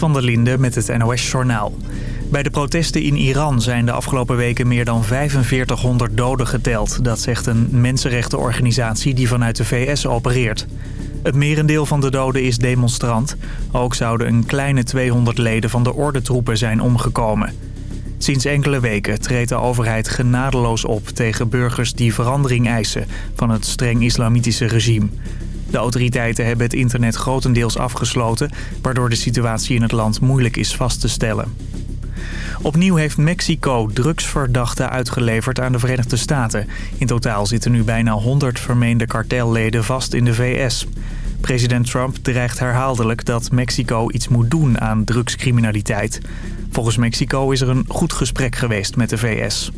van der Linde met het NOS-journaal. Bij de protesten in Iran zijn de afgelopen weken meer dan 4500 doden geteld. Dat zegt een mensenrechtenorganisatie die vanuit de VS opereert. Het merendeel van de doden is demonstrant. Ook zouden een kleine 200 leden van de ordentroepen zijn omgekomen. Sinds enkele weken treedt de overheid genadeloos op tegen burgers die verandering eisen van het streng islamitische regime. De autoriteiten hebben het internet grotendeels afgesloten... waardoor de situatie in het land moeilijk is vast te stellen. Opnieuw heeft Mexico drugsverdachten uitgeleverd aan de Verenigde Staten. In totaal zitten nu bijna 100 vermeende kartelleden vast in de VS. President Trump dreigt herhaaldelijk dat Mexico iets moet doen aan drugscriminaliteit. Volgens Mexico is er een goed gesprek geweest met de VS.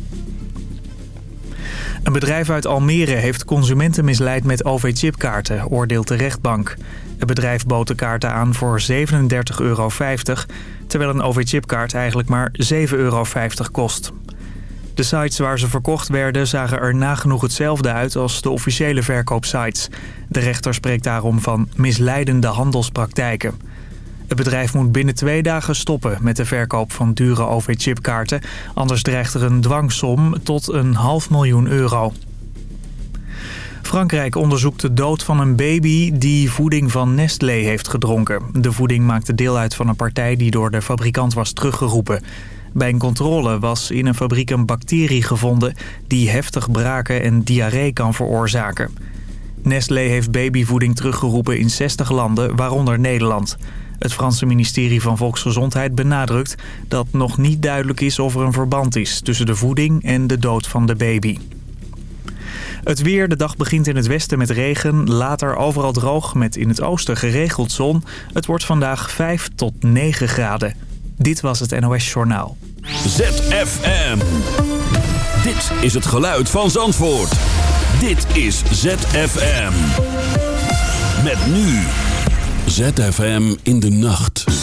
Een bedrijf uit Almere heeft consumenten misleid met OV-chipkaarten, oordeelt de rechtbank. Het bedrijf bood de kaarten aan voor 37,50 euro, terwijl een OV-chipkaart eigenlijk maar 7,50 euro kost. De sites waar ze verkocht werden zagen er nagenoeg hetzelfde uit als de officiële verkoopsites. De rechter spreekt daarom van misleidende handelspraktijken. Het bedrijf moet binnen twee dagen stoppen met de verkoop van dure OV-chipkaarten. Anders dreigt er een dwangsom tot een half miljoen euro. Frankrijk onderzoekt de dood van een baby die voeding van Nestlé heeft gedronken. De voeding maakte deel uit van een partij die door de fabrikant was teruggeroepen. Bij een controle was in een fabriek een bacterie gevonden die heftig braken en diarree kan veroorzaken. Nestlé heeft babyvoeding teruggeroepen in 60 landen, waaronder Nederland. Het Franse ministerie van Volksgezondheid benadrukt dat nog niet duidelijk is of er een verband is tussen de voeding en de dood van de baby. Het weer, de dag begint in het westen met regen, later overal droog met in het oosten geregeld zon. Het wordt vandaag 5 tot 9 graden. Dit was het NOS Journaal. ZFM. Dit is het geluid van Zandvoort. Dit is ZFM. Met nu ZFM in de nacht.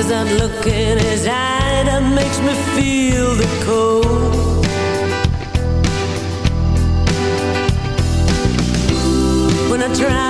There's that look in his eye that makes me feel the cold. When I try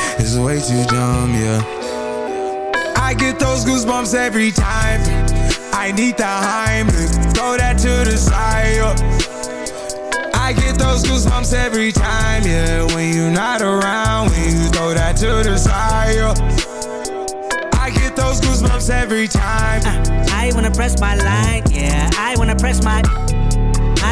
It's way too dumb, yeah. I get those goosebumps every time. I need the Heimlich, throw that to the side. I get those goosebumps every time, yeah. When you're not around, when you throw that to the side. I get those goosebumps every time. I wanna press my line, yeah. I wanna press my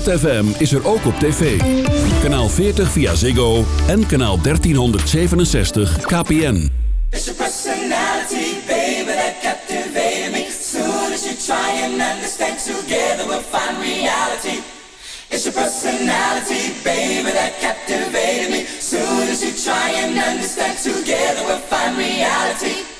ZFM is er ook op tv. Kanaal 40 via Ziggo en kanaal 1367 KPN. It's personality, baby, that captivated me. And together reality.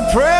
A prayer